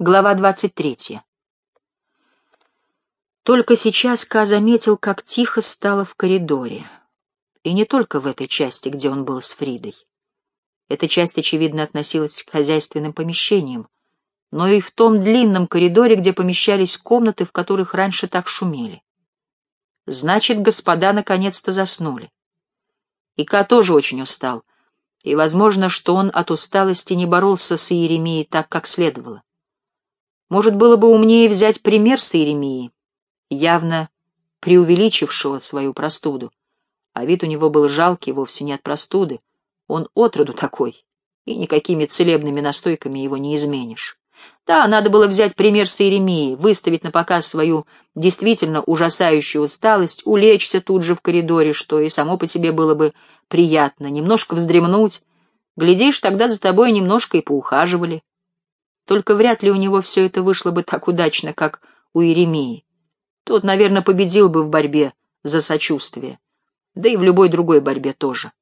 Глава 23. Только сейчас Ка заметил, как тихо стало в коридоре. И не только в этой части, где он был с Фридой. Эта часть, очевидно, относилась к хозяйственным помещениям, но и в том длинном коридоре, где помещались комнаты, в которых раньше так шумели. Значит, господа наконец-то заснули. И Ка тоже очень устал, и возможно, что он от усталости не боролся с Иеремией так, как следовало. Может, было бы умнее взять пример с Иеремии, явно преувеличившего свою простуду. А вид у него был жалкий вовсе не от простуды. Он отроду такой, и никакими целебными настойками его не изменишь. Да, надо было взять пример с Иеремии, выставить на показ свою действительно ужасающую усталость, улечься тут же в коридоре, что и само по себе было бы приятно, немножко вздремнуть. Глядишь, тогда за тобой немножко и поухаживали. Только вряд ли у него все это вышло бы так удачно, как у Иеремии. Тот, наверное, победил бы в борьбе за сочувствие. Да и в любой другой борьбе тоже.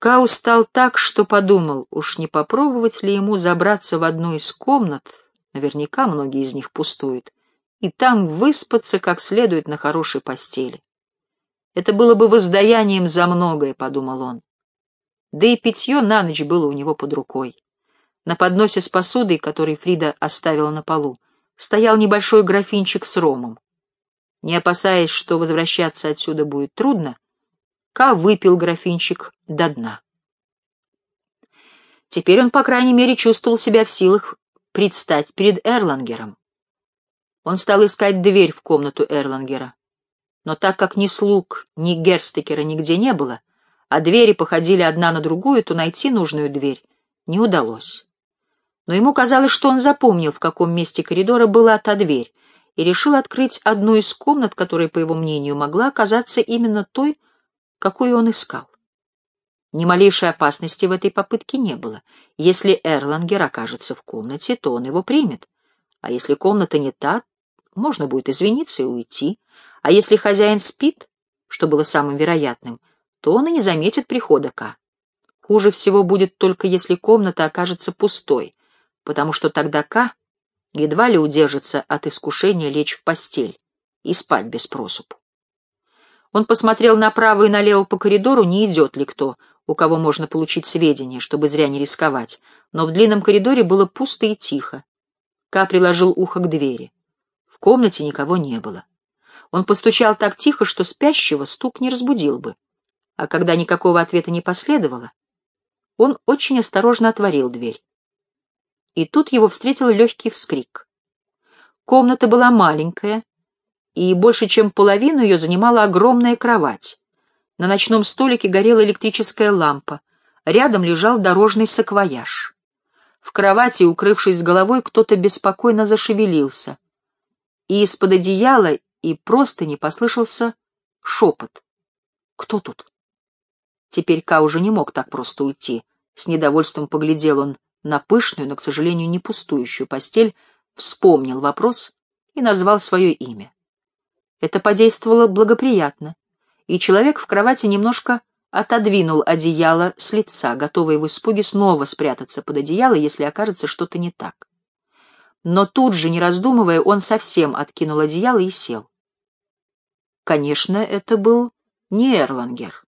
Кау стал так, что подумал, уж не попробовать ли ему забраться в одну из комнат, наверняка многие из них пустуют, и там выспаться как следует на хорошей постели. Это было бы воздаянием за многое, — подумал он. Да и питье на ночь было у него под рукой. На подносе с посудой, который Фрида оставила на полу, стоял небольшой графинчик с ромом. Не опасаясь, что возвращаться отсюда будет трудно, Ка выпил графинчик до дна. Теперь он, по крайней мере, чувствовал себя в силах предстать перед Эрлангером. Он стал искать дверь в комнату Эрлангера. Но так как ни слуг, ни герстекера нигде не было, а двери походили одна на другую, то найти нужную дверь не удалось. Но ему казалось, что он запомнил, в каком месте коридора была та дверь, и решил открыть одну из комнат, которая, по его мнению, могла оказаться именно той, какую он искал. Ни малейшей опасности в этой попытке не было. Если Эрлангер окажется в комнате, то он его примет. А если комната не та, можно будет извиниться и уйти. А если хозяин спит, что было самым вероятным, то он и не заметит прихода Ка. Хуже всего будет только, если комната окажется пустой, потому что тогда Ка едва ли удержится от искушения лечь в постель и спать без просупу. Он посмотрел направо и налево по коридору, не идет ли кто, у кого можно получить сведения, чтобы зря не рисковать, но в длинном коридоре было пусто и тихо. Ка приложил ухо к двери. В комнате никого не было. Он постучал так тихо, что спящего стук не разбудил бы. А когда никакого ответа не последовало, он очень осторожно отворил дверь и тут его встретил легкий вскрик. Комната была маленькая, и больше чем половину ее занимала огромная кровать. На ночном столике горела электрическая лампа, рядом лежал дорожный саквояж. В кровати, укрывшись головой, кто-то беспокойно зашевелился, и из-под одеяла и просто не послышался шепот. «Кто тут?» Теперь Ка уже не мог так просто уйти. С недовольством поглядел он на пышную, но, к сожалению, не пустующую постель, вспомнил вопрос и назвал свое имя. Это подействовало благоприятно, и человек в кровати немножко отодвинул одеяло с лица, готовый в испуге снова спрятаться под одеяло, если окажется что-то не так. Но тут же, не раздумывая, он совсем откинул одеяло и сел. Конечно, это был не Эрлангер.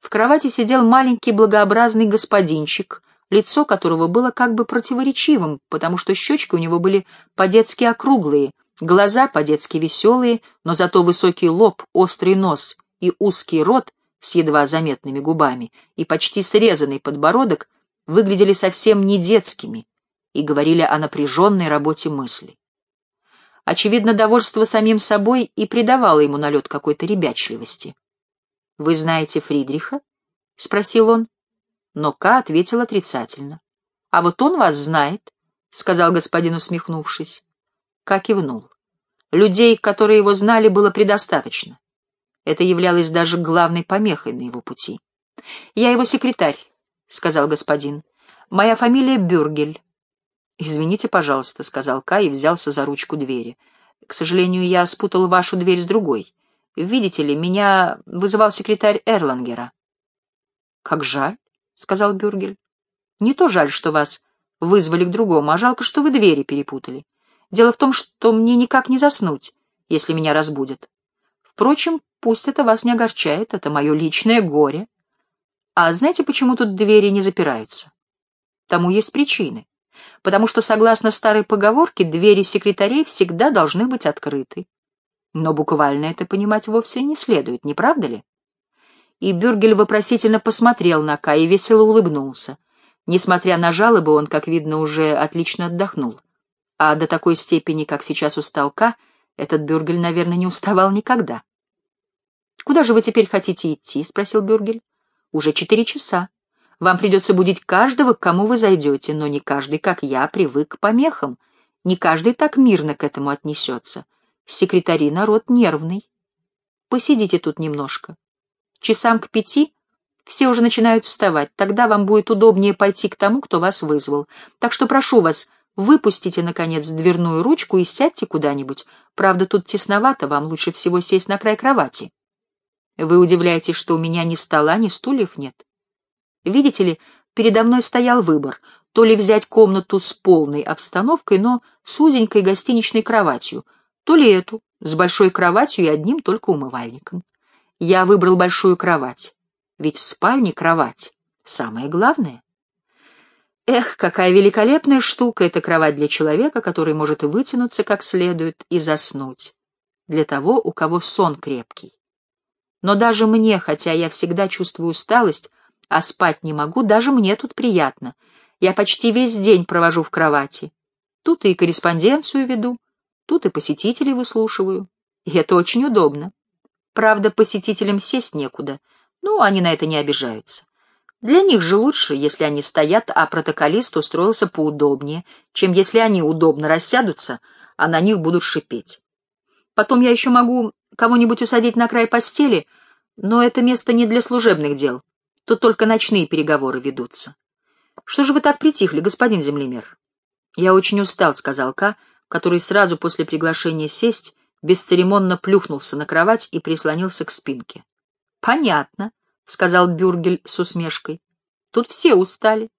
В кровати сидел маленький благообразный господинчик лицо которого было как бы противоречивым, потому что щечки у него были по-детски округлые, глаза по-детски веселые, но зато высокий лоб, острый нос и узкий рот с едва заметными губами и почти срезанный подбородок выглядели совсем не детскими и говорили о напряженной работе мысли. Очевидно, довольство самим собой и придавало ему налет какой-то ребячливости. «Вы знаете Фридриха?» — спросил он но Ка ответил отрицательно. — А вот он вас знает, — сказал господин, усмехнувшись. Ка кивнул. Людей, которые его знали, было предостаточно. Это являлось даже главной помехой на его пути. — Я его секретарь, — сказал господин. — Моя фамилия Бюргель. — Извините, пожалуйста, — сказал Ка и взялся за ручку двери. — К сожалению, я спутал вашу дверь с другой. Видите ли, меня вызывал секретарь Эрлангера. — Как жаль. — сказал Бюргель. — Не то жаль, что вас вызвали к другому, а жалко, что вы двери перепутали. Дело в том, что мне никак не заснуть, если меня разбудят. Впрочем, пусть это вас не огорчает, это мое личное горе. А знаете, почему тут двери не запираются? Тому есть причины. Потому что, согласно старой поговорке, двери секретарей всегда должны быть открыты. Но буквально это понимать вовсе не следует, не правда ли? И Бюргель вопросительно посмотрел на Ка и весело улыбнулся. Несмотря на жалобы, он, как видно, уже отлично отдохнул. А до такой степени, как сейчас устал Ка, этот Бюргель, наверное, не уставал никогда. «Куда же вы теперь хотите идти?» — спросил Бюргель. «Уже четыре часа. Вам придется будить каждого, к кому вы зайдете, но не каждый, как я, привык к помехам. Не каждый так мирно к этому отнесется. Секретари народ нервный. Посидите тут немножко. Часам к пяти все уже начинают вставать, тогда вам будет удобнее пойти к тому, кто вас вызвал. Так что прошу вас, выпустите, наконец, дверную ручку и сядьте куда-нибудь. Правда, тут тесновато, вам лучше всего сесть на край кровати. Вы удивляетесь, что у меня ни стола, ни стульев нет. Видите ли, передо мной стоял выбор — то ли взять комнату с полной обстановкой, но с узенькой гостиничной кроватью, то ли эту, с большой кроватью и одним только умывальником. Я выбрал большую кровать, ведь в спальне кровать — самое главное. Эх, какая великолепная штука эта кровать для человека, который может вытянуться как следует и заснуть, для того, у кого сон крепкий. Но даже мне, хотя я всегда чувствую усталость, а спать не могу, даже мне тут приятно. Я почти весь день провожу в кровати. Тут и корреспонденцию веду, тут и посетителей выслушиваю. И это очень удобно. Правда, посетителям сесть некуда, но они на это не обижаются. Для них же лучше, если они стоят, а протоколист устроился поудобнее, чем если они удобно рассядутся, а на них будут шипеть. Потом я еще могу кого-нибудь усадить на край постели, но это место не для служебных дел. Тут только ночные переговоры ведутся. Что же вы так притихли, господин землемер? Я очень устал, сказал Ка, который сразу после приглашения сесть бесцеремонно плюхнулся на кровать и прислонился к спинке. Понятно, сказал Бюргель с усмешкой. Тут все устали.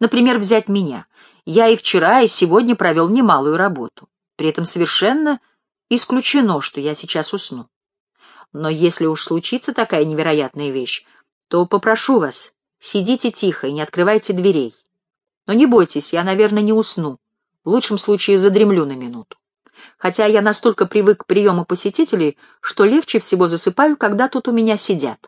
Например, взять меня. Я и вчера, и сегодня провел немалую работу. При этом совершенно исключено, что я сейчас усну. Но если уж случится такая невероятная вещь, то попрошу вас, сидите тихо и не открывайте дверей. Но не бойтесь, я, наверное, не усну. В лучшем случае задремлю на минуту. Хотя я настолько привык к приему посетителей, что легче всего засыпаю, когда тут у меня сидят.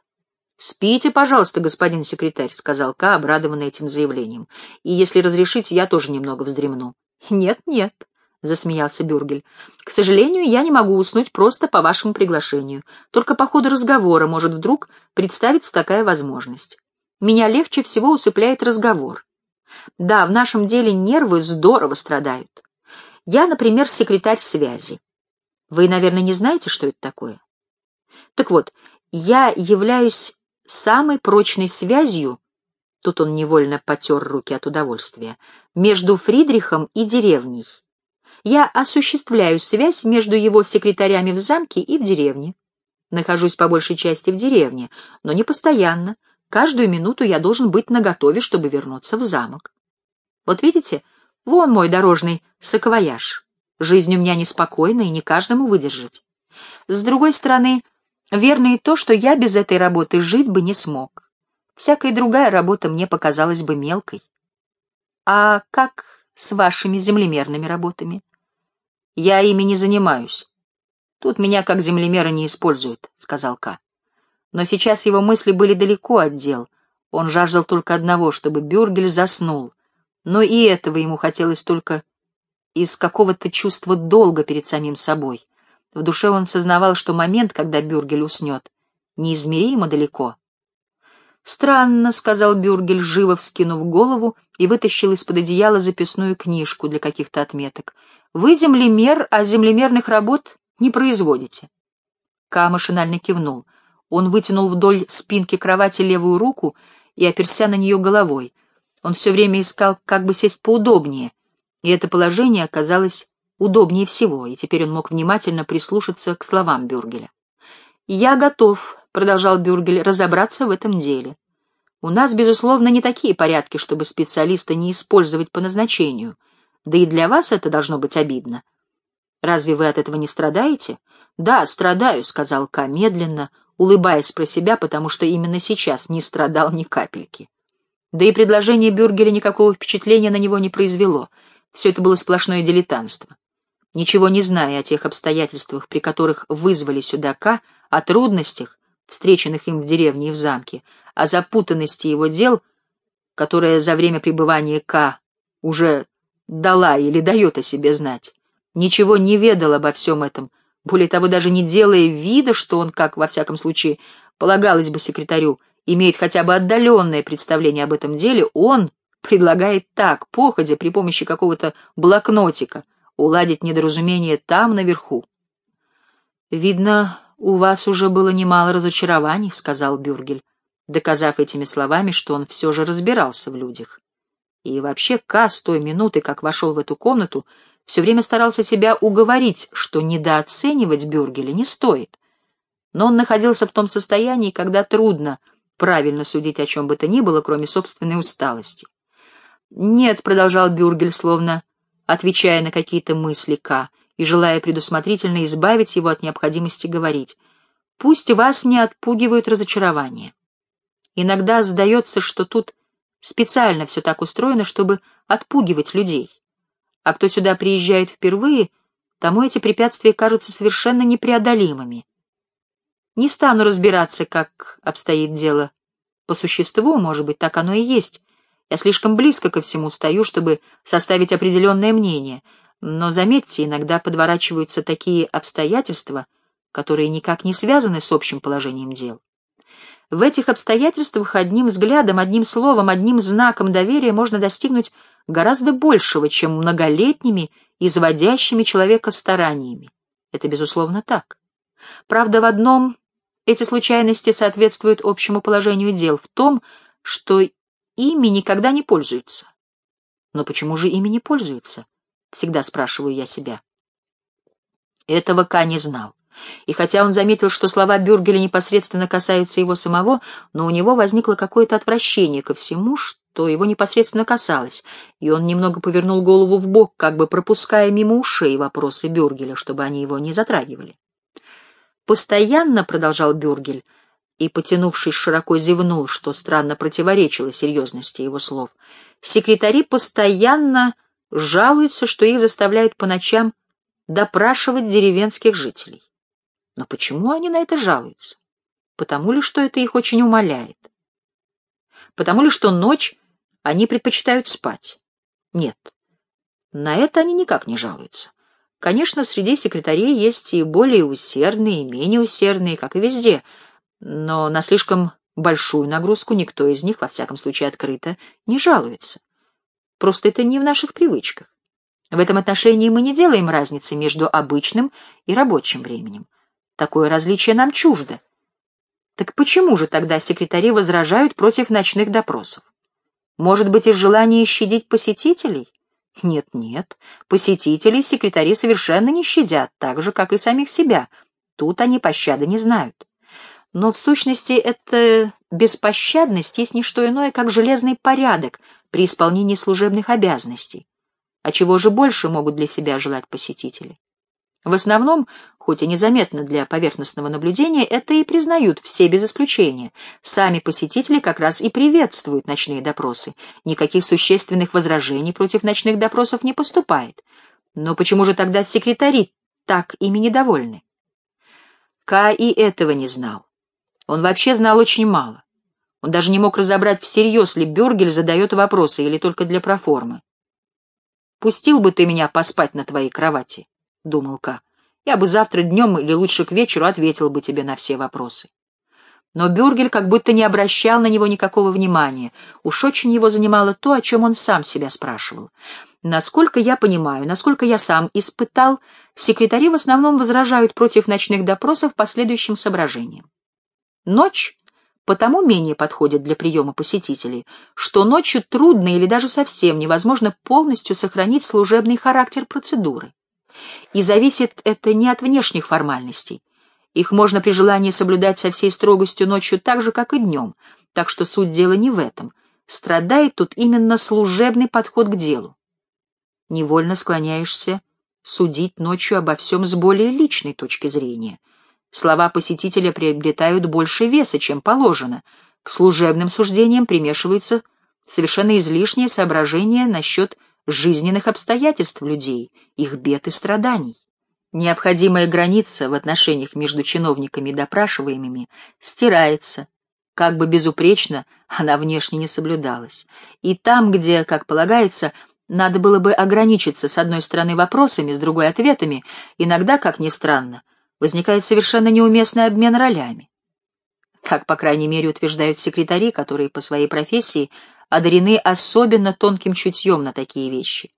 «Спите, пожалуйста, господин секретарь», — сказал Ка, обрадованный этим заявлением. «И если разрешите, я тоже немного вздремну». «Нет, нет», — засмеялся Бюргель. «К сожалению, я не могу уснуть просто по вашему приглашению. Только по ходу разговора может вдруг представиться такая возможность. Меня легче всего усыпляет разговор. Да, в нашем деле нервы здорово страдают. Я, например, секретарь связи. Вы, наверное, не знаете, что это такое? Так вот, я являюсь самой прочной связью Тут он невольно потер руки от удовольствия. Между Фридрихом и деревней я осуществляю связь между его секретарями в замке и в деревне. Нахожусь по большей части в деревне, но не постоянно. Каждую минуту я должен быть наготове, чтобы вернуться в замок. Вот видите, вон мой дорожный саквояж. Жизнь у меня неспокойна и не каждому выдержать. С другой стороны, верно и то, что я без этой работы жить бы не смог. Всякая другая работа мне показалась бы мелкой. А как с вашими землемерными работами? Я ими не занимаюсь. Тут меня как землемера не используют, — сказал Ка. Но сейчас его мысли были далеко от дел. Он жаждал только одного, чтобы Бюргель заснул. Но и этого ему хотелось только из какого-то чувства долга перед самим собой. В душе он сознавал, что момент, когда Бюргель уснет, неизмеримо далеко. «Странно», — сказал Бюргель, живо вскинув голову и вытащил из-под одеяла записную книжку для каких-то отметок. Вы землемер, а землемерных работ не производите. Ка машинально кивнул. Он вытянул вдоль спинки кровати левую руку и оперся на нее головой. Он все время искал, как бы сесть поудобнее, и это положение оказалось удобнее всего, и теперь он мог внимательно прислушаться к словам Бюргеля. «Я готов», — продолжал Бюргель, — «разобраться в этом деле. У нас, безусловно, не такие порядки, чтобы специалиста не использовать по назначению. Да и для вас это должно быть обидно. Разве вы от этого не страдаете? Да, страдаю, сказал Ка медленно, улыбаясь про себя, потому что именно сейчас не страдал ни капельки. Да и предложение Бюргеля никакого впечатления на него не произвело. Все это было сплошное дилетантство. Ничего не зная о тех обстоятельствах, при которых вызвали сюда Ка, о трудностях, встреченных им в деревне и в замке, о запутанности его дел, которая за время пребывания К уже дала или дает о себе знать, ничего не ведал обо всем этом, более того, даже не делая вида, что он, как во всяком случае полагалось бы секретарю, имеет хотя бы отдаленное представление об этом деле, он предлагает так, походя при помощи какого-то блокнотика, уладить недоразумение там, наверху. «Видно, у вас уже было немало разочарований», — сказал Бюргель, доказав этими словами, что он все же разбирался в людях. И вообще Ка с той минуты, как вошел в эту комнату, все время старался себя уговорить, что недооценивать Бюргеля не стоит. Но он находился в том состоянии, когда трудно правильно судить о чем бы то ни было, кроме собственной усталости. «Нет», — продолжал Бюргель, словно отвечая на какие-то мысли К и желая предусмотрительно избавить его от необходимости говорить. «Пусть вас не отпугивают разочарования. Иногда сдается, что тут специально все так устроено, чтобы отпугивать людей. А кто сюда приезжает впервые, тому эти препятствия кажутся совершенно непреодолимыми. Не стану разбираться, как обстоит дело. По существу, может быть, так оно и есть, я слишком близко ко всему стою, чтобы составить определенное мнение, но, заметьте, иногда подворачиваются такие обстоятельства, которые никак не связаны с общим положением дел. В этих обстоятельствах одним взглядом, одним словом, одним знаком доверия можно достигнуть гораздо большего, чем многолетними, изводящими человека стараниями. Это, безусловно, так. Правда, в одном эти случайности соответствуют общему положению дел, в том, что ими никогда не пользуются. Но почему же ими не пользуются? Всегда спрашиваю я себя. Этого Ка не знал. И хотя он заметил, что слова Бюргеля непосредственно касаются его самого, но у него возникло какое-то отвращение ко всему, что его непосредственно касалось, и он немного повернул голову в бок, как бы пропуская мимо ушей вопросы Бюргеля, чтобы они его не затрагивали. «Постоянно, — продолжал Бюргель, — и, потянувшись, широко зевнул, что странно противоречило серьезности его слов. Секретари постоянно жалуются, что их заставляют по ночам допрашивать деревенских жителей. Но почему они на это жалуются? Потому ли, что это их очень умоляет? Потому ли, что ночь они предпочитают спать? Нет, на это они никак не жалуются. Конечно, среди секретарей есть и более усердные, и менее усердные, как и везде — но на слишком большую нагрузку никто из них, во всяком случае открыто, не жалуется. Просто это не в наших привычках. В этом отношении мы не делаем разницы между обычным и рабочим временем. Такое различие нам чуждо. Так почему же тогда секретари возражают против ночных допросов? Может быть, из желания щадить посетителей? Нет-нет, посетителей секретари совершенно не щадят, так же, как и самих себя. Тут они пощады не знают. Но в сущности эта беспощадность есть не что иное, как железный порядок при исполнении служебных обязанностей. А чего же больше могут для себя желать посетители? В основном, хоть и незаметно для поверхностного наблюдения, это и признают все без исключения. Сами посетители как раз и приветствуют ночные допросы. Никаких существенных возражений против ночных допросов не поступает. Но почему же тогда секретари так ими недовольны? Ка и этого не знал. Он вообще знал очень мало. Он даже не мог разобрать всерьез, ли Бюргель задает вопросы или только для проформы. «Пустил бы ты меня поспать на твоей кровати», — думал Ка. «Я бы завтра днем или лучше к вечеру ответил бы тебе на все вопросы». Но Бюргель как будто не обращал на него никакого внимания. Уж очень его занимало то, о чем он сам себя спрашивал. Насколько я понимаю, насколько я сам испытал, секретари в основном возражают против ночных допросов по следующим соображениям. Ночь потому менее подходит для приема посетителей, что ночью трудно или даже совсем невозможно полностью сохранить служебный характер процедуры. И зависит это не от внешних формальностей. Их можно при желании соблюдать со всей строгостью ночью так же, как и днем, так что суть дела не в этом. Страдает тут именно служебный подход к делу. Невольно склоняешься судить ночью обо всем с более личной точки зрения. Слова посетителя приобретают больше веса, чем положено. К служебным суждениям примешиваются совершенно излишние соображения насчет жизненных обстоятельств людей, их бед и страданий. Необходимая граница в отношениях между чиновниками и допрашиваемыми стирается, как бы безупречно она внешне не соблюдалась. И там, где, как полагается, надо было бы ограничиться с одной стороны вопросами, с другой — ответами, иногда, как ни странно, возникает совершенно неуместный обмен ролями. Так, по крайней мере, утверждают секретари, которые по своей профессии одарены особенно тонким чутьем на такие вещи.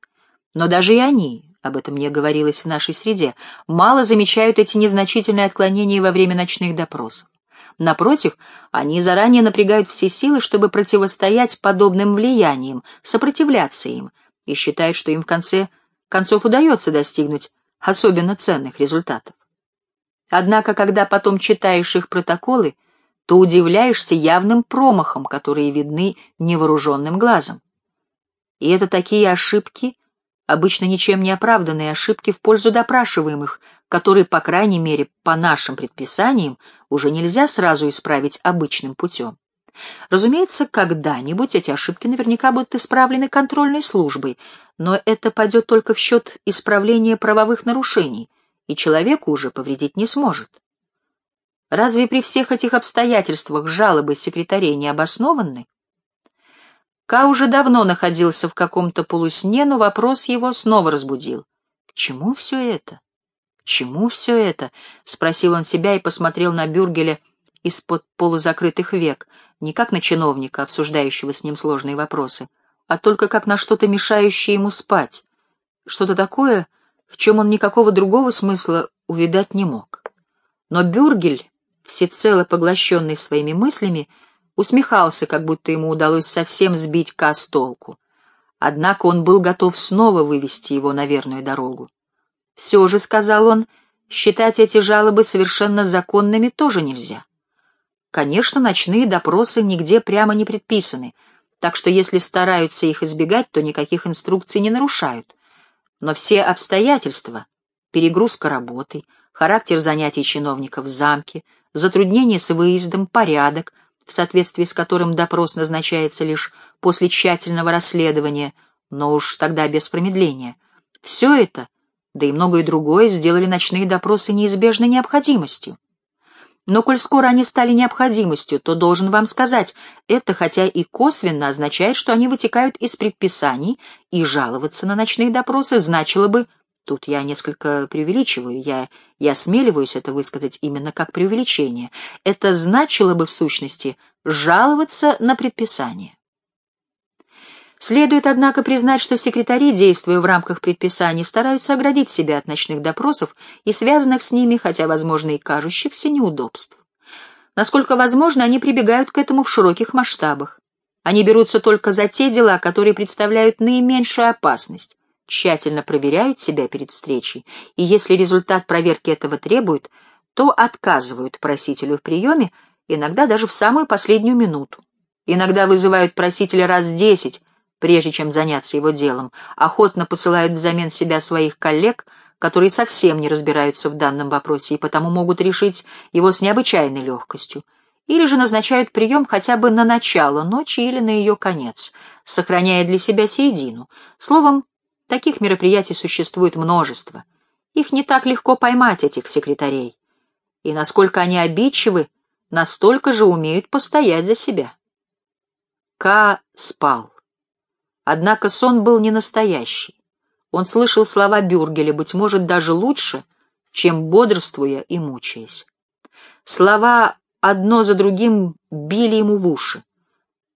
Но даже и они, об этом мне говорилось в нашей среде, мало замечают эти незначительные отклонения во время ночных допросов. Напротив, они заранее напрягают все силы, чтобы противостоять подобным влияниям, сопротивляться им, и считают, что им в конце концов удается достигнуть особенно ценных результатов. Однако, когда потом читаешь их протоколы, то удивляешься явным промахам, которые видны невооруженным глазом. И это такие ошибки, обычно ничем не оправданные ошибки в пользу допрашиваемых, которые, по крайней мере, по нашим предписаниям, уже нельзя сразу исправить обычным путем. Разумеется, когда-нибудь эти ошибки наверняка будут исправлены контрольной службой, но это пойдет только в счет исправления правовых нарушений, и человеку уже повредить не сможет. Разве при всех этих обстоятельствах жалобы секретарей не обоснованы? Ка уже давно находился в каком-то полусне, но вопрос его снова разбудил. «К чему все это? К чему все это?» — спросил он себя и посмотрел на Бюргеля из-под полузакрытых век, не как на чиновника, обсуждающего с ним сложные вопросы, а только как на что-то мешающее ему спать, что-то такое, в чем он никакого другого смысла увидать не мог. Но Бюргель всецело поглощенный своими мыслями, усмехался, как будто ему удалось совсем сбить Ка с толку. Однако он был готов снова вывести его на верную дорогу. «Все же», — сказал он, — «считать эти жалобы совершенно законными тоже нельзя. Конечно, ночные допросы нигде прямо не предписаны, так что если стараются их избегать, то никаких инструкций не нарушают. Но все обстоятельства — перегрузка работы, характер занятий чиновников в замке — затруднения с выездом, порядок, в соответствии с которым допрос назначается лишь после тщательного расследования, но уж тогда без промедления. Все это, да и многое другое, сделали ночные допросы неизбежной необходимостью. Но коль скоро они стали необходимостью, то должен вам сказать, это хотя и косвенно означает, что они вытекают из предписаний, и жаловаться на ночные допросы значило бы Тут я несколько преувеличиваю, я, я смеливаюсь это высказать именно как преувеличение. Это значило бы, в сущности, жаловаться на предписание. Следует, однако, признать, что секретари, действуя в рамках предписаний, стараются оградить себя от ночных допросов и связанных с ними, хотя, возможно, и кажущихся неудобств. Насколько возможно, они прибегают к этому в широких масштабах. Они берутся только за те дела, которые представляют наименьшую опасность, тщательно проверяют себя перед встречей, и если результат проверки этого требует, то отказывают просителю в приеме, иногда даже в самую последнюю минуту. Иногда вызывают просителя раз десять, прежде чем заняться его делом, охотно посылают взамен себя своих коллег, которые совсем не разбираются в данном вопросе и потому могут решить его с необычайной легкостью, или же назначают прием хотя бы на начало ночи или на ее конец, сохраняя для себя середину. Словом, Таких мероприятий существует множество. Их не так легко поймать, этих секретарей. И насколько они обидчивы, настолько же умеют постоять за себя. К спал. Однако сон был не настоящий. Он слышал слова Бюргеля, быть может, даже лучше, чем бодрствуя и мучаясь. Слова одно за другим били ему в уши.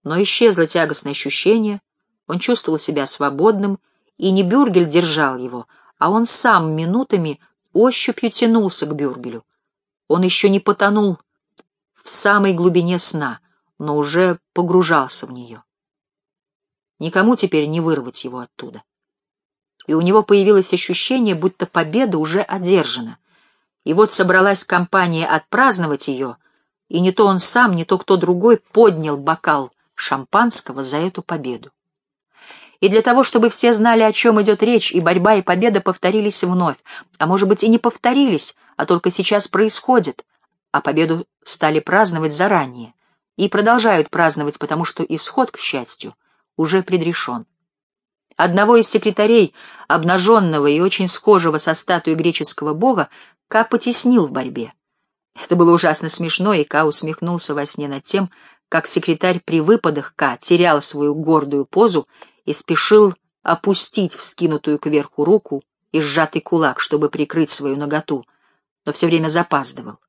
Но исчезло тягостное ощущение, он чувствовал себя свободным и не Бюргель держал его, а он сам минутами ощупью тянулся к Бюргелю. Он еще не потонул в самой глубине сна, но уже погружался в нее. Никому теперь не вырвать его оттуда. И у него появилось ощущение, будто победа уже одержана. И вот собралась компания отпраздновать ее, и не то он сам, не то кто другой поднял бокал шампанского за эту победу. И для того, чтобы все знали, о чем идет речь, и борьба, и победа повторились вновь, а может быть и не повторились, а только сейчас происходит, а победу стали праздновать заранее, и продолжают праздновать, потому что исход, к счастью, уже предрешен. Одного из секретарей, обнаженного и очень схожего со статуей греческого бога, Ка потеснил в борьбе. Это было ужасно смешно, и Ка усмехнулся во сне над тем, как секретарь при выпадах Ка терял свою гордую позу и спешил опустить вскинутую кверху руку и сжатый кулак, чтобы прикрыть свою наготу, но все время запаздывал.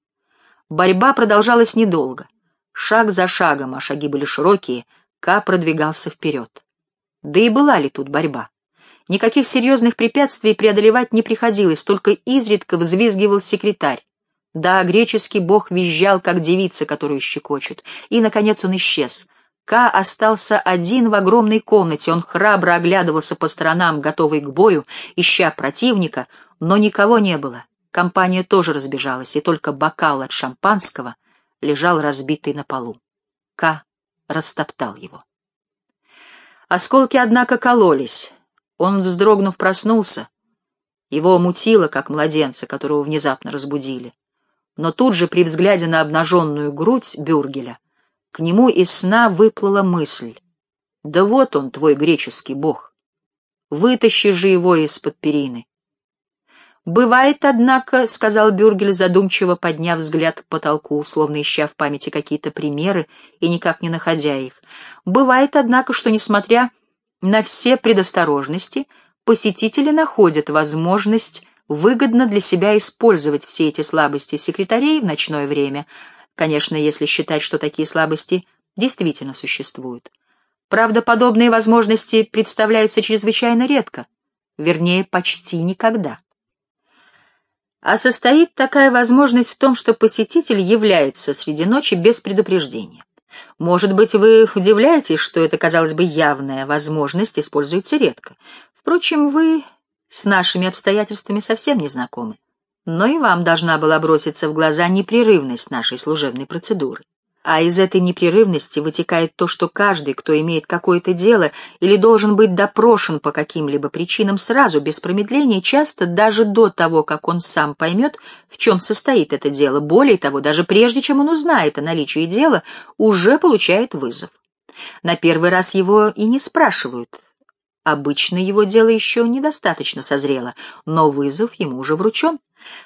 Борьба продолжалась недолго. Шаг за шагом, а шаги были широкие, Ка продвигался вперед. Да и была ли тут борьба? Никаких серьезных препятствий преодолевать не приходилось, только изредка взвизгивал секретарь. Да, греческий бог визжал, как девица, которую щекочут. И, наконец, он исчез. Ка остался один в огромной комнате, он храбро оглядывался по сторонам, готовый к бою, ища противника, но никого не было. Компания тоже разбежалась, и только бокал от шампанского лежал разбитый на полу. Ка растоптал его. Осколки, однако, кололись. Он, вздрогнув, проснулся. Его мутило, как младенца, которого внезапно разбудили но тут же при взгляде на обнаженную грудь Бюргеля к нему из сна выплыла мысль. «Да вот он, твой греческий бог. Вытащи же его из-под перины». «Бывает, однако», — сказал Бюргель, задумчиво подняв взгляд к потолку, словно ища в памяти какие-то примеры и никак не находя их, «бывает, однако, что, несмотря на все предосторожности, посетители находят возможность выгодно для себя использовать все эти слабости секретарей в ночное время, конечно, если считать, что такие слабости действительно существуют. Правда, подобные возможности представляются чрезвычайно редко, вернее, почти никогда. А состоит такая возможность в том, что посетитель является среди ночи без предупреждения. Может быть, вы удивляетесь, что эта, казалось бы, явная возможность используется редко. Впрочем, вы с нашими обстоятельствами совсем не знакомы. Но и вам должна была броситься в глаза непрерывность нашей служебной процедуры. А из этой непрерывности вытекает то, что каждый, кто имеет какое-то дело или должен быть допрошен по каким-либо причинам сразу, без промедления, часто даже до того, как он сам поймет, в чем состоит это дело, более того, даже прежде, чем он узнает о наличии дела, уже получает вызов. На первый раз его и не спрашивают, Обычно его дело еще недостаточно созрело, но вызов ему уже вручен.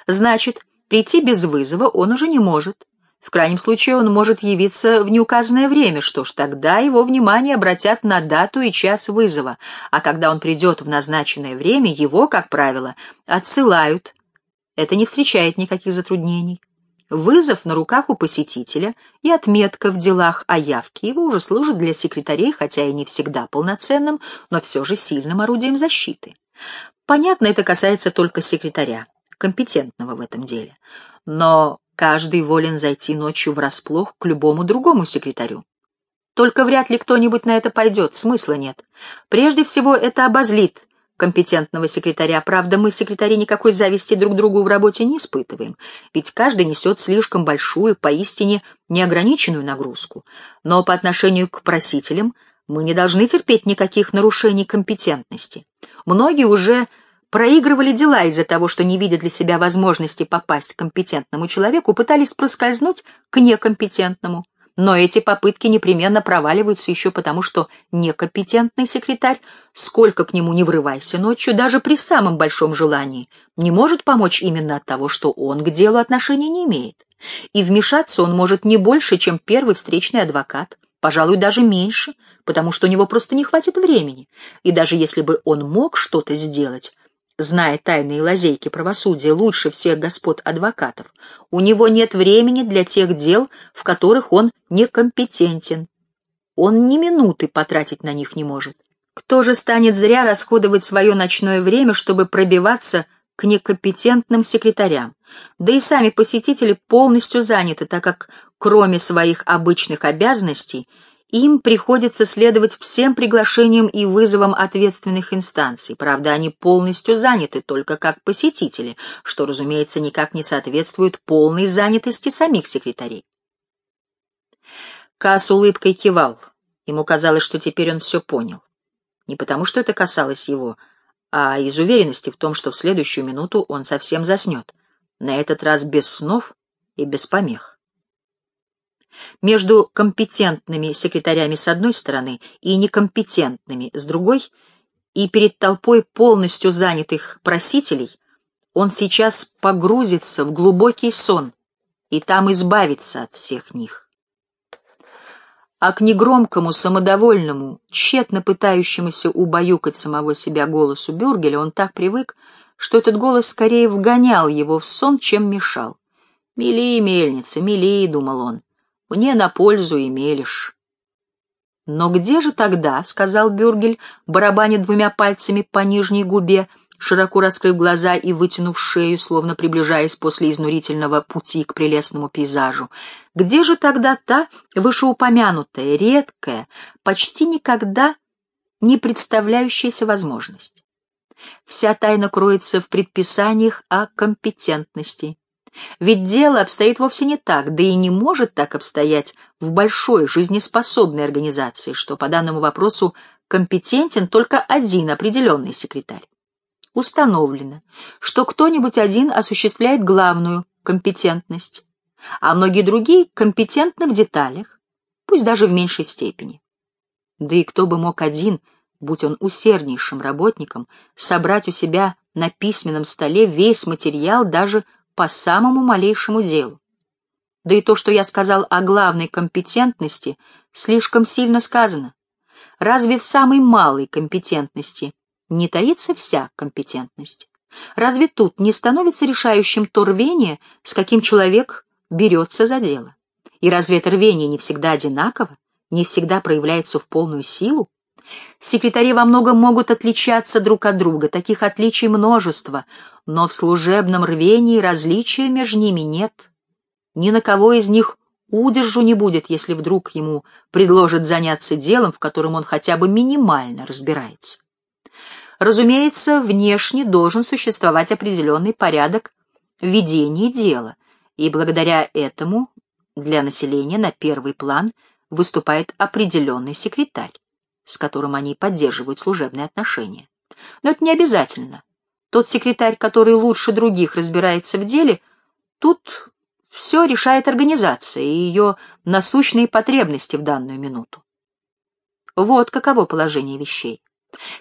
Значит, прийти без вызова он уже не может. В крайнем случае он может явиться в неуказанное время, что ж, тогда его внимание обратят на дату и час вызова, а когда он придет в назначенное время, его, как правило, отсылают. Это не встречает никаких затруднений. Вызов на руках у посетителя и отметка в делах о явке его уже служат для секретарей, хотя и не всегда полноценным, но все же сильным орудием защиты. Понятно, это касается только секретаря, компетентного в этом деле. Но каждый волен зайти ночью врасплох к любому другому секретарю. Только вряд ли кто-нибудь на это пойдет, смысла нет. Прежде всего, это обозлит компетентного секретаря. Правда, мы, секретари, никакой зависти друг другу в работе не испытываем, ведь каждый несет слишком большую, поистине неограниченную нагрузку. Но по отношению к просителям мы не должны терпеть никаких нарушений компетентности. Многие уже проигрывали дела из-за того, что не видя для себя возможности попасть к компетентному человеку, пытались проскользнуть к некомпетентному. Но эти попытки непременно проваливаются еще потому, что некомпетентный секретарь, сколько к нему не врывайся ночью, даже при самом большом желании, не может помочь именно от того, что он к делу отношения не имеет. И вмешаться он может не больше, чем первый встречный адвокат, пожалуй, даже меньше, потому что у него просто не хватит времени. И даже если бы он мог что-то сделать, зная тайные лазейки правосудия лучше всех господ адвокатов, у него нет времени для тех дел, в которых он некомпетентен. Он ни минуты потратить на них не может. Кто же станет зря расходовать свое ночное время, чтобы пробиваться к некомпетентным секретарям? Да и сами посетители полностью заняты, так как, кроме своих обычных обязанностей, им приходится следовать всем приглашениям и вызовам ответственных инстанций. Правда, они полностью заняты только как посетители, что, разумеется, никак не соответствует полной занятости самих секретарей. Ка с улыбкой кивал. Ему казалось, что теперь он все понял. Не потому, что это касалось его, а из уверенности в том, что в следующую минуту он совсем заснет, на этот раз без снов и без помех. Между компетентными секретарями с одной стороны и некомпетентными с другой, и перед толпой полностью занятых просителей, он сейчас погрузится в глубокий сон и там избавится от всех них. А к негромкому, самодовольному, тщетно пытающемуся убаюкать самого себя голосу Бюргеля он так привык, что этот голос скорее вгонял его в сон, чем мешал. «Мели, мельница, мели», — думал он, — «мне на пользу и мелешь». «Но где же тогда?» — сказал Бюргель, барабаня двумя пальцами по нижней губе, широко раскрыв глаза и вытянув шею, словно приближаясь после изнурительного пути к прелестному пейзажу. Где же тогда та вышеупомянутая, редкая, почти никогда не представляющаяся возможность? Вся тайна кроется в предписаниях о компетентности. Ведь дело обстоит вовсе не так, да и не может так обстоять в большой жизнеспособной организации, что по данному вопросу компетентен только один определенный секретарь установлено, что кто-нибудь один осуществляет главную компетентность, а многие другие компетентны в деталях, пусть даже в меньшей степени. Да и кто бы мог один, будь он усерднейшим работником, собрать у себя на письменном столе весь материал даже по самому малейшему делу. Да и то, что я сказал о главной компетентности, слишком сильно сказано. Разве в самой малой компетентности не таится вся компетентность. Разве тут не становится решающим то рвение, с каким человек берется за дело? И разве это рвение не всегда одинаково, не всегда проявляется в полную силу? Секретари во многом могут отличаться друг от друга, таких отличий множество, но в служебном рвении различия между ними нет. Ни на кого из них удержу не будет, если вдруг ему предложат заняться делом, в котором он хотя бы минимально разбирается. Разумеется, внешне должен существовать определенный порядок ведения дела, и благодаря этому для населения на первый план выступает определенный секретарь, с которым они поддерживают служебные отношения. Но это не обязательно. Тот секретарь, который лучше других разбирается в деле, тут все решает организация и ее насущные потребности в данную минуту. Вот каково положение вещей.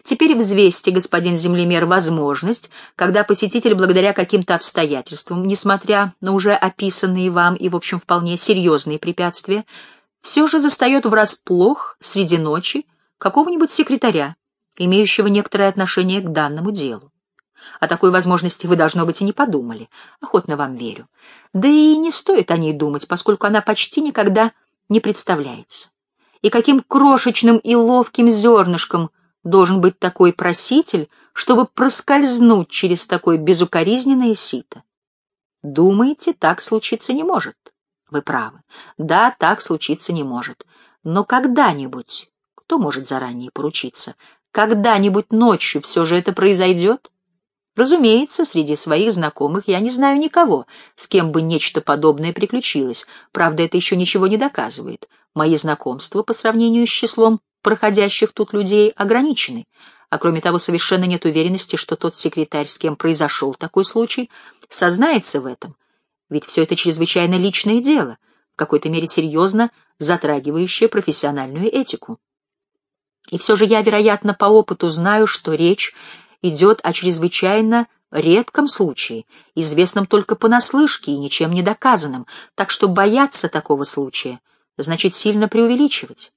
Теперь взвесьте, господин землемер, возможность, когда посетитель благодаря каким-то обстоятельствам, несмотря на уже описанные вам и, в общем, вполне серьезные препятствия, все же застает врасплох среди ночи какого-нибудь секретаря, имеющего некоторое отношение к данному делу. О такой возможности вы, должно быть, и не подумали. Охотно вам верю. Да и не стоит о ней думать, поскольку она почти никогда не представляется. И каким крошечным и ловким зернышком должен быть такой проситель, чтобы проскользнуть через такое безукоризненное сито? Думаете, так случиться не может? Вы правы. Да, так случиться не может. Но когда-нибудь, кто может заранее поручиться, когда-нибудь ночью все же это произойдет? Разумеется, среди своих знакомых я не знаю никого, с кем бы нечто подобное приключилось. Правда, это еще ничего не доказывает. Мои знакомства по сравнению с числом проходящих тут людей ограничены, а кроме того совершенно нет уверенности, что тот секретарь, с кем произошел такой случай, сознается в этом, ведь все это чрезвычайно личное дело, в какой-то мере серьезно затрагивающее профессиональную этику. И все же я, вероятно, по опыту знаю, что речь идет о чрезвычайно редком случае, известном только понаслышке и ничем не доказанном, так что бояться такого случая значит сильно преувеличивать.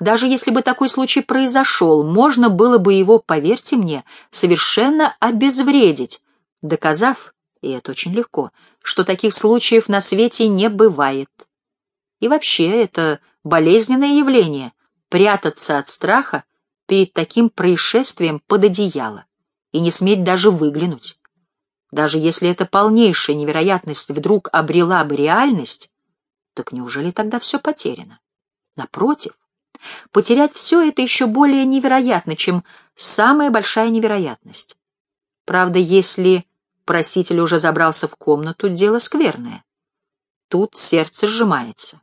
Даже если бы такой случай произошел, можно было бы его, поверьте мне, совершенно обезвредить, доказав, и это очень легко, что таких случаев на свете не бывает. И вообще это болезненное явление — прятаться от страха перед таким происшествием под одеяло и не сметь даже выглянуть. Даже если эта полнейшая невероятность вдруг обрела бы реальность, так неужели тогда все потеряно? Напротив, Потерять все это еще более невероятно, чем самая большая невероятность. Правда, если проситель уже забрался в комнату, дело скверное. Тут сердце сжимается.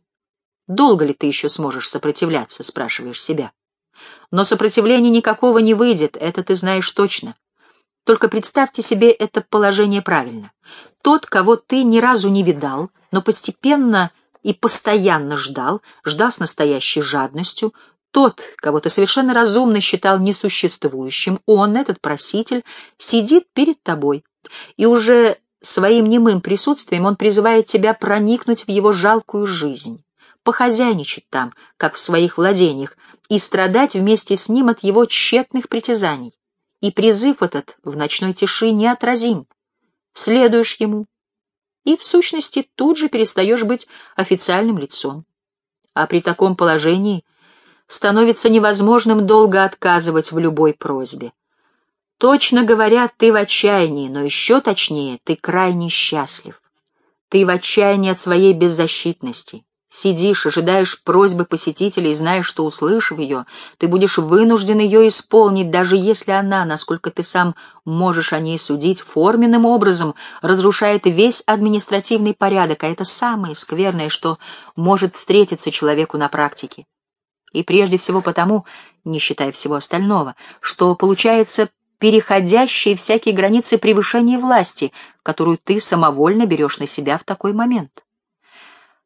Долго ли ты еще сможешь сопротивляться, спрашиваешь себя. Но сопротивления никакого не выйдет, это ты знаешь точно. Только представьте себе это положение правильно. Тот, кого ты ни разу не видал, но постепенно и постоянно ждал, ждал с настоящей жадностью, тот, кого ты совершенно разумно считал несуществующим, он, этот проситель, сидит перед тобой, и уже своим немым присутствием он призывает тебя проникнуть в его жалкую жизнь, похозяйничать там, как в своих владениях, и страдать вместе с ним от его тщетных притязаний. И призыв этот в ночной тиши неотразим. Следуешь ему, и, в сущности, тут же перестаешь быть официальным лицом. А при таком положении становится невозможным долго отказывать в любой просьбе. Точно говоря, ты в отчаянии, но еще точнее, ты крайне счастлив. Ты в отчаянии от своей беззащитности. Сидишь, ожидаешь просьбы посетителей, знаешь, что, услышав ее, ты будешь вынужден ее исполнить, даже если она, насколько ты сам можешь о ней судить, форменным образом разрушает весь административный порядок, а это самое скверное, что может встретиться человеку на практике. И прежде всего потому, не считая всего остального, что получается переходящие всякие границы превышения власти, которую ты самовольно берешь на себя в такой момент.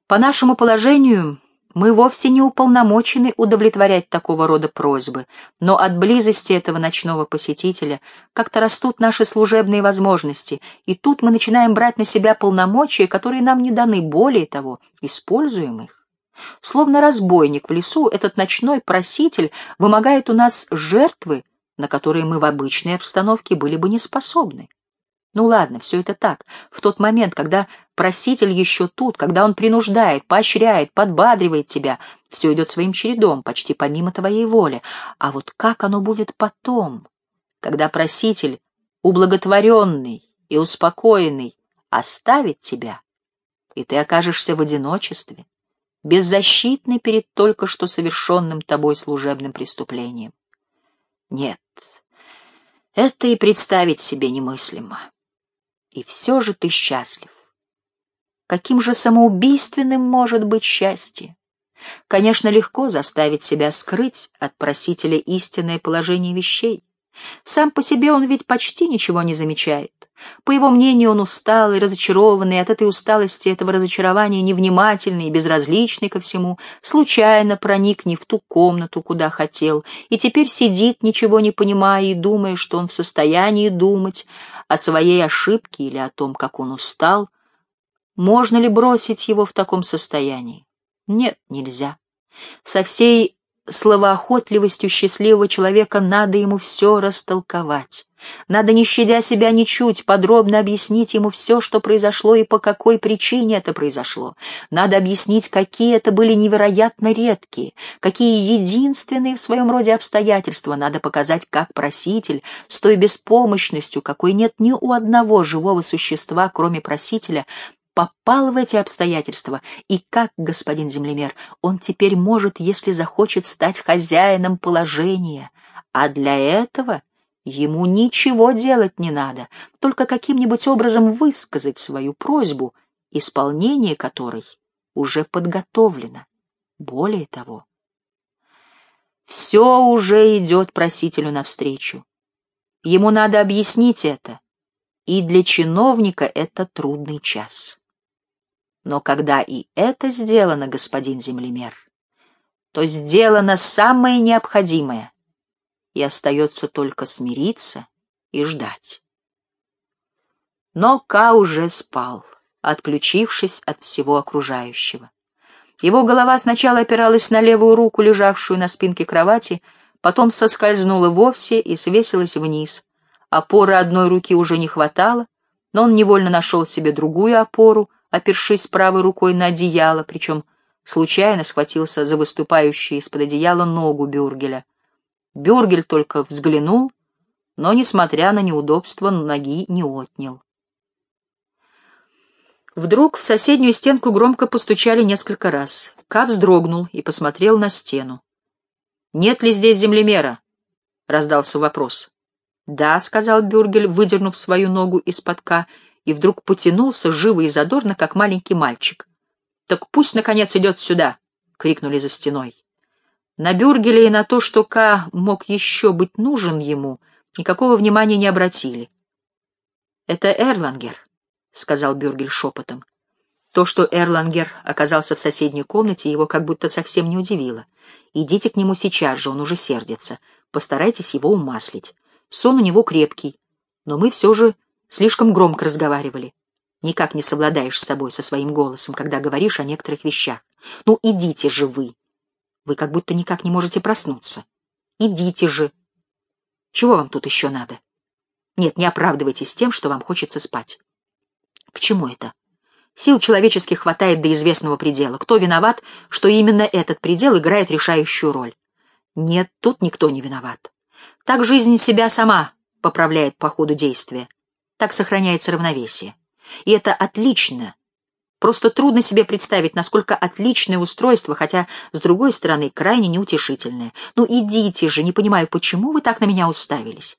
По нашему положению мы вовсе не уполномочены удовлетворять такого рода просьбы, но от близости этого ночного посетителя как-то растут наши служебные возможности, и тут мы начинаем брать на себя полномочия, которые нам не даны, более того, используем их. Словно разбойник в лесу, этот ночной проситель вымогает у нас жертвы, на которые мы в обычной обстановке были бы не способны. Ну ладно, все это так. В тот момент, когда проситель еще тут, когда он принуждает, поощряет, подбадривает тебя, все идет своим чередом, почти помимо твоей воли. А вот как оно будет потом, когда проситель, ублаготворенный и успокоенный, оставит тебя, и ты окажешься в одиночестве, беззащитный перед только что совершенным тобой служебным преступлением? Нет, это и представить себе немыслимо. И все же ты счастлив. Каким же самоубийственным может быть счастье? Конечно, легко заставить себя скрыть от просителя истинное положение вещей. Сам по себе он ведь почти ничего не замечает. По его мнению, он усталый, разочарованный, от этой усталости, этого разочарования невнимательный и безразличный ко всему, случайно проник не в ту комнату, куда хотел, и теперь сидит, ничего не понимая и думая, что он в состоянии думать, о своей ошибке или о том, как он устал. Можно ли бросить его в таком состоянии? Нет, нельзя. Со всей словоохотливостью счастливого человека надо ему все растолковать. Надо, не щадя себя ничуть, подробно объяснить ему все, что произошло и по какой причине это произошло. Надо объяснить, какие это были невероятно редкие, какие единственные в своем роде обстоятельства. Надо показать, как проситель, с той беспомощностью, какой нет ни у одного живого существа, кроме просителя, попал в эти обстоятельства, и как, господин землемер, он теперь может, если захочет, стать хозяином положения, а для этого ему ничего делать не надо, только каким-нибудь образом высказать свою просьбу, исполнение которой уже подготовлено. Более того, все уже идет просителю навстречу. Ему надо объяснить это, и для чиновника это трудный час. Но когда и это сделано, господин землемер, то сделано самое необходимое, и остается только смириться и ждать. Но Ка уже спал, отключившись от всего окружающего. Его голова сначала опиралась на левую руку, лежавшую на спинке кровати, потом соскользнула вовсе и свесилась вниз. Опоры одной руки уже не хватало, но он невольно нашел себе другую опору, опершись правой рукой на одеяло, причем случайно схватился за выступающую из-под одеяла ногу Бюргеля. Бюргель только взглянул, но, несмотря на неудобство, ноги не отнял. Вдруг в соседнюю стенку громко постучали несколько раз. Ка вздрогнул и посмотрел на стену. «Нет ли здесь землемера?» — раздался вопрос. «Да», — сказал Бюргель, выдернув свою ногу из-под Ка и вдруг потянулся живо и задорно, как маленький мальчик. «Так пусть, наконец, идет сюда. — крикнули за стеной. На Бюргеля и на то, что Ка мог еще быть нужен ему, никакого внимания не обратили. «Это Эрлангер», — сказал Бюргель шепотом. То, что Эрлангер оказался в соседней комнате, его как будто совсем не удивило. «Идите к нему сейчас же, он уже сердится. Постарайтесь его умаслить. Сон у него крепкий, но мы все же слишком громко разговаривали. Никак не совладаешь с собой, со своим голосом, когда говоришь о некоторых вещах. Ну, идите же вы. Вы как будто никак не можете проснуться. Идите же. Чего вам тут еще надо? Нет, не оправдывайтесь тем, что вам хочется спать. К чему это? Сил человеческих хватает до известного предела. Кто виноват, что именно этот предел играет решающую роль? Нет, тут никто не виноват. Так жизнь себя сама поправляет по ходу действия. Так сохраняется равновесие. И это отлично. Просто трудно себе представить, насколько отличное устройство, хотя, с другой стороны, крайне неутешительное. Ну идите же, не понимаю, почему вы так на меня уставились.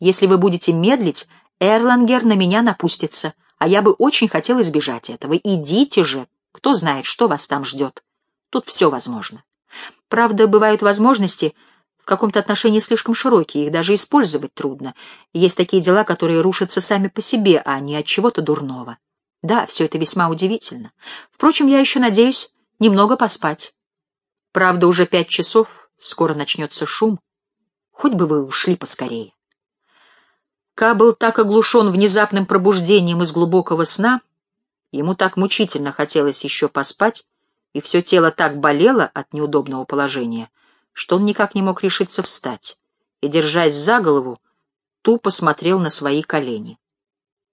Если вы будете медлить, Эрлангер на меня напустится, а я бы очень хотел избежать этого. Идите же, кто знает, что вас там ждет. Тут все возможно. Правда, бывают возможности в каком-то отношении слишком широкие, их даже использовать трудно. Есть такие дела, которые рушатся сами по себе, а не от чего-то дурного. Да, все это весьма удивительно. Впрочем, я еще надеюсь немного поспать. Правда, уже пять часов, скоро начнется шум. Хоть бы вы ушли поскорее. Ка был так оглушен внезапным пробуждением из глубокого сна, ему так мучительно хотелось еще поспать, и все тело так болело от неудобного положения, что он никак не мог решиться встать, и, держась за голову, тупо смотрел на свои колени.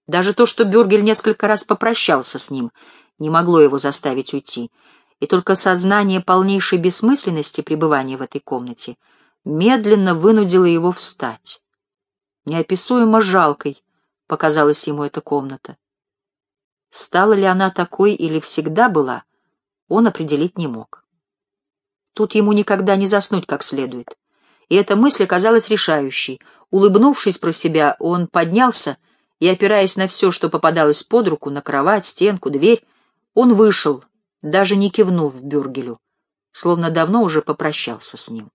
Даже то, что Бюргель несколько раз попрощался с ним, не могло его заставить уйти, и только сознание полнейшей бессмысленности пребывания в этой комнате медленно вынудило его встать. Неописуемо жалкой показалась ему эта комната. Стала ли она такой или всегда была, он определить не мог. Тут ему никогда не заснуть как следует. И эта мысль оказалась решающей. Улыбнувшись про себя, он поднялся и, опираясь на все, что попадалось под руку, на кровать, стенку, дверь, он вышел, даже не кивнув Бюргелю, словно давно уже попрощался с ним.